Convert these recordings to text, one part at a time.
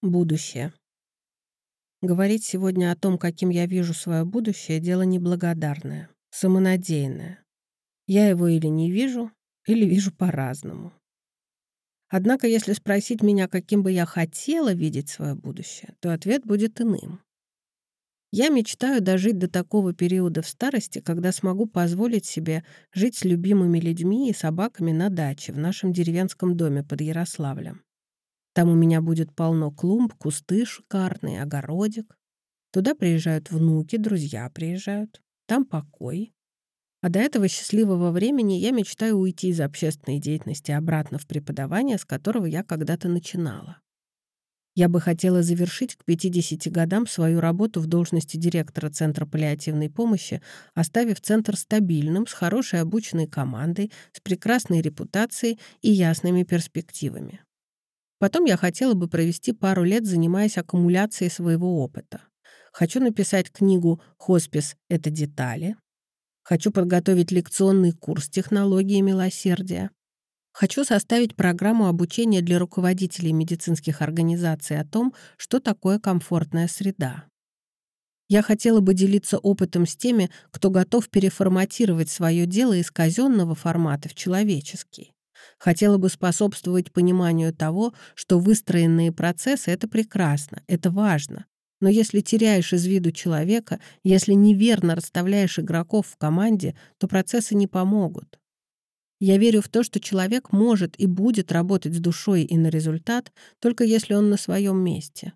Будущее. Говорить сегодня о том, каким я вижу свое будущее, дело неблагодарное, самонадеянное. Я его или не вижу, или вижу по-разному. Однако, если спросить меня, каким бы я хотела видеть свое будущее, то ответ будет иным. Я мечтаю дожить до такого периода в старости, когда смогу позволить себе жить с любимыми людьми и собаками на даче в нашем деревенском доме под Ярославлем. Там у меня будет полно клумб, кусты шикарные, огородик. Туда приезжают внуки, друзья приезжают. Там покой. А до этого счастливого времени я мечтаю уйти из общественной деятельности обратно в преподавание, с которого я когда-то начинала. Я бы хотела завершить к 50 годам свою работу в должности директора Центра паллиативной помощи, оставив Центр стабильным, с хорошей обученной командой, с прекрасной репутацией и ясными перспективами. Потом я хотела бы провести пару лет, занимаясь аккумуляцией своего опыта. Хочу написать книгу «Хоспис — это детали». Хочу подготовить лекционный курс технологии милосердия. Хочу составить программу обучения для руководителей медицинских организаций о том, что такое комфортная среда. Я хотела бы делиться опытом с теми, кто готов переформатировать свое дело из казенного формата в человеческий. Хотела бы способствовать пониманию того, что выстроенные процессы — это прекрасно, это важно. Но если теряешь из виду человека, если неверно расставляешь игроков в команде, то процессы не помогут. Я верю в то, что человек может и будет работать с душой и на результат, только если он на своем месте.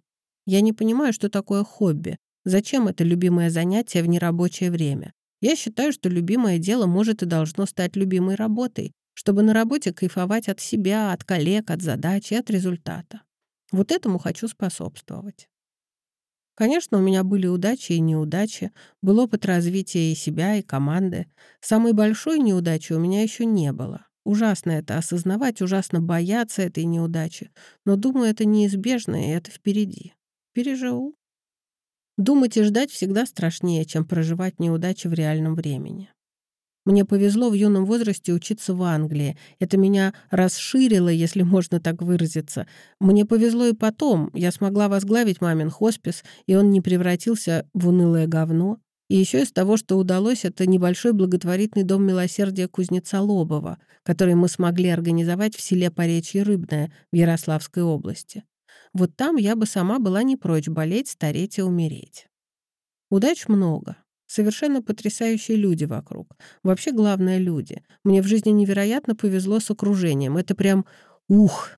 Я не понимаю, что такое хобби. Зачем это любимое занятие в нерабочее время? Я считаю, что любимое дело может и должно стать любимой работой, чтобы на работе кайфовать от себя, от коллег, от задач и от результата. Вот этому хочу способствовать. Конечно, у меня были удачи и неудачи, был опыт развития и себя, и команды. Самой большой неудачи у меня еще не было. Ужасно это осознавать, ужасно бояться этой неудачи. Но, думаю, это неизбежно, и это впереди. Переживу. Думать и ждать всегда страшнее, чем проживать неудачи в реальном времени. Мне повезло в юном возрасте учиться в Англии. Это меня расширило, если можно так выразиться. Мне повезло и потом. Я смогла возглавить мамин хоспис, и он не превратился в унылое говно. И еще из того, что удалось, это небольшой благотворительный дом милосердия кузнеца Лобова, который мы смогли организовать в селе Поречье Рыбное в Ярославской области. Вот там я бы сама была не прочь болеть, стареть и умереть. Удач много. Совершенно потрясающие люди вокруг. Вообще, главное, люди. Мне в жизни невероятно повезло с окружением. Это прям ух,